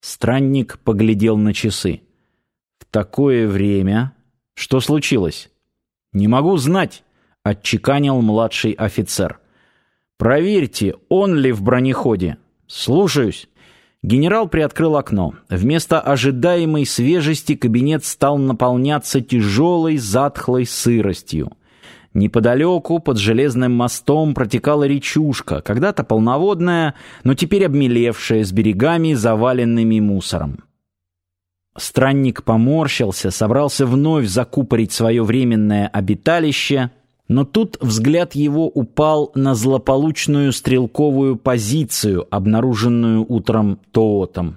Странник поглядел на часы. В такое время... Что случилось? Не могу знать, отчеканил младший офицер. Проверьте, он ли в бронеходе. Слушаюсь. Генерал приоткрыл окно. Вместо ожидаемой свежести кабинет стал наполняться тяжелой затхлой сыростью. Неподалеку, под железным мостом, протекала речушка, когда-то полноводная, но теперь обмелевшая, с берегами, заваленными мусором. Странник поморщился, собрался вновь закупорить свое временное обиталище, но тут взгляд его упал на злополучную стрелковую позицию, обнаруженную утром Тоотом.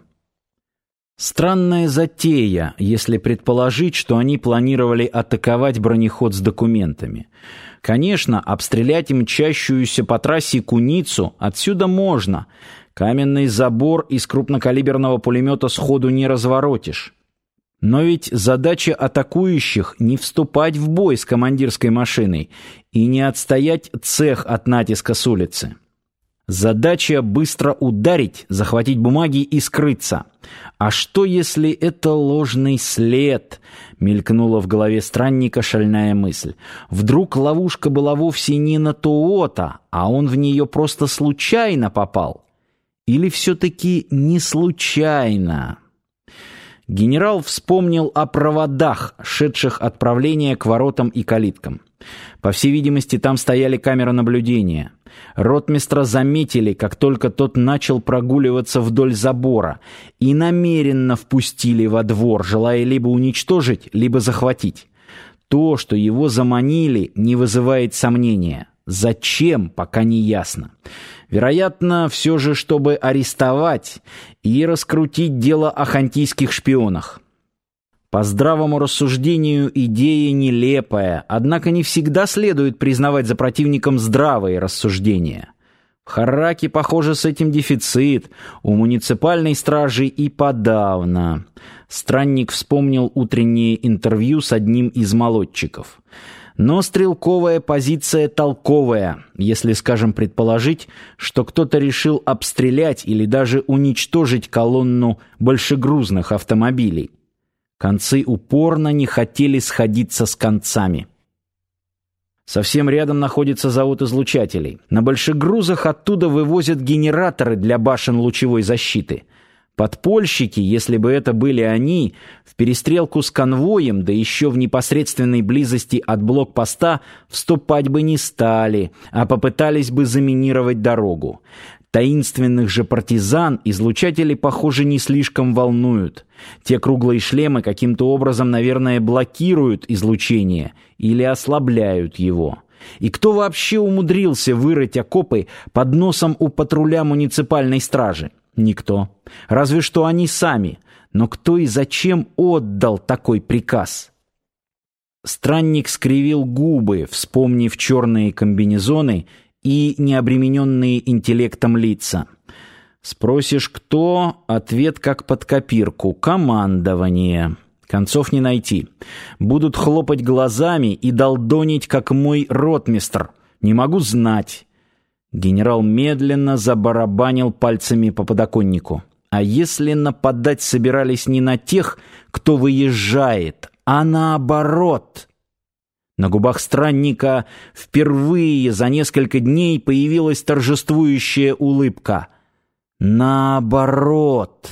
Странная затея, если предположить, что они планировали атаковать бронеход с документами. Конечно, обстрелять мчащуюся по трассе куницу отсюда можно. Каменный забор из крупнокалиберного пулемета сходу не разворотишь. Но ведь задача атакующих не вступать в бой с командирской машиной и не отстоять цех от натиска с улицы. Задача быстро ударить, захватить бумаги и скрыться. А что, если это ложный след? Мелькнула в голове странника шальная мысль. Вдруг ловушка была вовсе не на Тоота, а он в нее просто случайно попал? Или все-таки не случайно? Генерал вспомнил о проводах, шедших отправления к воротам и калиткам. По всей видимости, там стояли камеры наблюдения. Ротмистра заметили, как только тот начал прогуливаться вдоль забора, и намеренно впустили во двор, желая либо уничтожить, либо захватить. То, что его заманили, не вызывает сомнения. Зачем, пока не ясно. Вероятно, все же, чтобы арестовать и раскрутить дело о хантийских шпионах. По здравому рассуждению идея нелепая, однако не всегда следует признавать за противником здравые рассуждения. В Харраке, похоже, с этим дефицит, у муниципальной стражи и подавно. Странник вспомнил утреннее интервью с одним из молодчиков. Но стрелковая позиция толковая, если, скажем, предположить, что кто-то решил обстрелять или даже уничтожить колонну большегрузных автомобилей. Концы упорно не хотели сходиться с концами. Совсем рядом находится завод излучателей. На большегрузах оттуда вывозят генераторы для башен лучевой защиты – Подпольщики, если бы это были они, в перестрелку с конвоем, да еще в непосредственной близости от блокпоста, вступать бы не стали, а попытались бы заминировать дорогу. Таинственных же партизан излучатели, похоже, не слишком волнуют. Те круглые шлемы каким-то образом, наверное, блокируют излучение или ослабляют его. И кто вообще умудрился вырыть окопы под носом у патруля муниципальной стражи? Никто. Разве что они сами. Но кто и зачем отдал такой приказ? Странник скривил губы, вспомнив черные комбинезоны и необремененные интеллектом лица. Спросишь, кто? Ответ как под копирку. Командование. Концов не найти. Будут хлопать глазами и долдонить, как мой ротмистр. Не могу знать. Генерал медленно забарабанил пальцами по подоконнику. А если нападать собирались не на тех, кто выезжает, а наоборот? На губах странника впервые за несколько дней появилась торжествующая улыбка. Наоборот.